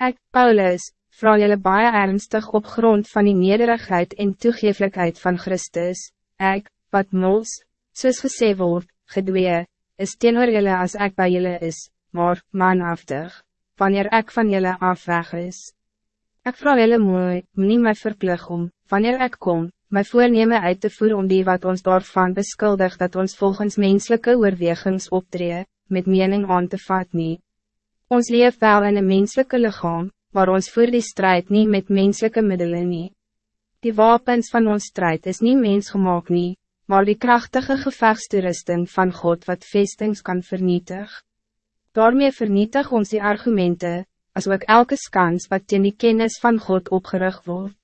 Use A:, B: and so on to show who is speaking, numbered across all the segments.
A: Ik, Paulus, vraag jullie baie ernstig op grond van die nederigheid en toegeeflijkheid van Christus. Ik, wat mols, soos gesê word, gedwee, is teenoor jullie als ik bij jullie is, maar manhaftig, wanneer ik van jullie afweg is. Ik vraag jullie mooi, niet mij verplig om, wanneer ik kom, my voorneme uit te voeren om die wat ons daarvan beskuldig dat ons volgens menselijke oorwegings optree, met mening aan te vat nie. Ons leef wel in een menselijke lichaam, maar ons voert die strijd niet met menselijke middelen nie. Die wapens van ons strijd is niet mensgemaak nie, maar die krachtige gevechtstoerusting van God wat vestings kan vernietig. Daarmee vernietig ons die argumenten, als ook elke skans wat teen die kennis van God opgerig wordt.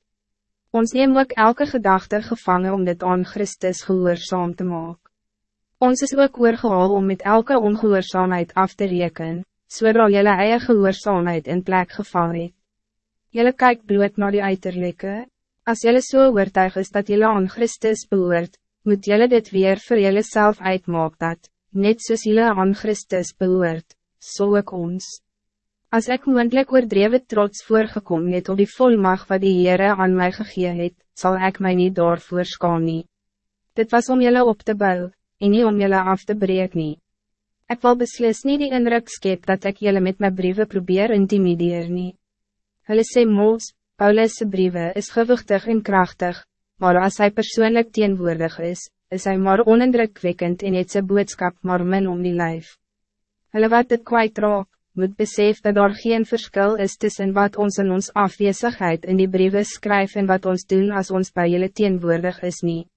A: Ons neem ook elke gedachte gevangen om dit aan Christus gehoorzaam te maken. Ons is ook oorgehaal om met elke ongehoorzaamheid af te rekenen, zodra jelle eie gehoorzaamheid in plek geval het. Jelle kyk bloot naar die uiterlijke, als jelle so oortuig is dat jelle aan Christus behoort, moet jelle dit weer voor jelle zelf uitmaak dat, net soos jelle aan Christus behoort, so ook ons. Als ik moendlik oordreven trots voorgekom het op die volmacht wat die Heere aan mij gegee het, zal ik mij niet daarvoor nie. Dit was om jullie op te bouwen, en niet om jullie af te breken. Ek wil beslis nie die indruk skep dat ik jullie met mijn brieven probeer intimideer nie. Hulle sê moos, Paulus' brieven is gewichtig en krachtig, maar als hij persoonlijk teenwoordig is, is hij maar onindrukwekkend en het sy boodskap maar min om die lijf. Hulle wat het kwijt raak, moet besef dat er geen verschil is tussen wat ons in ons afwezigheid in die brieven schrijf en wat ons doen als ons bij jullie teenwoordig is niet.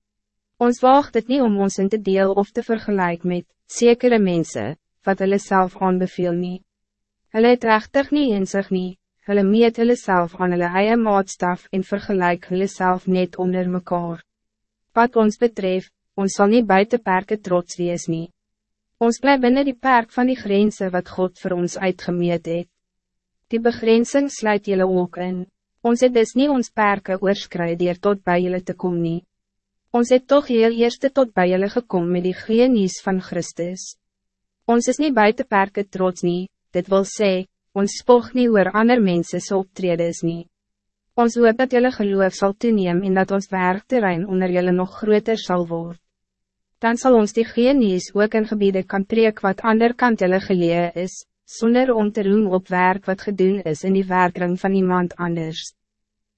A: Ons wacht het niet om ons in te deel of te vergelijken met zekere mensen, wat hulle self aanbeveel nie. Hulle het rechtig nie in sig nie, hulle meet hulle self aan hulle eie maatstaf en vergelijk hulle self net onder mekaar. Wat ons betreft, ons zal niet buiten perken trots wees nie. Ons blijft binnen die perk van die grenzen wat God voor ons uitgemeet het. Die begrenzing sluit jullie ook in. Ons het dus niet ons perken oorskrydeer tot bij jullie te komen. nie. Ons het toch heel eerste tot bij jullie gekomen met die genies van Christus. Ons is niet buiten perken trots nie, dit wil sê, ons spog nie oor ander mense so optredes nie. Ons hoop dat jullie geloof zal toeneem en dat ons werkterrein onder jullie nog groter zal worden dan zal ons die genies ook in gebieden kan preek wat ander kant hulle geleë is, zonder om te roem op werk wat gedoen is in die werkring van iemand anders.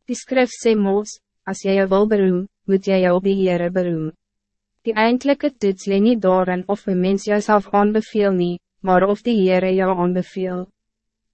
A: Die skrif sê mos, as jy jou wil beroem, moet jy jou op die Heere beroem. Die eindelijke toets leen nie daarin of een mens jouself aanbeveel nie, maar of die Heere jou aanbeveel.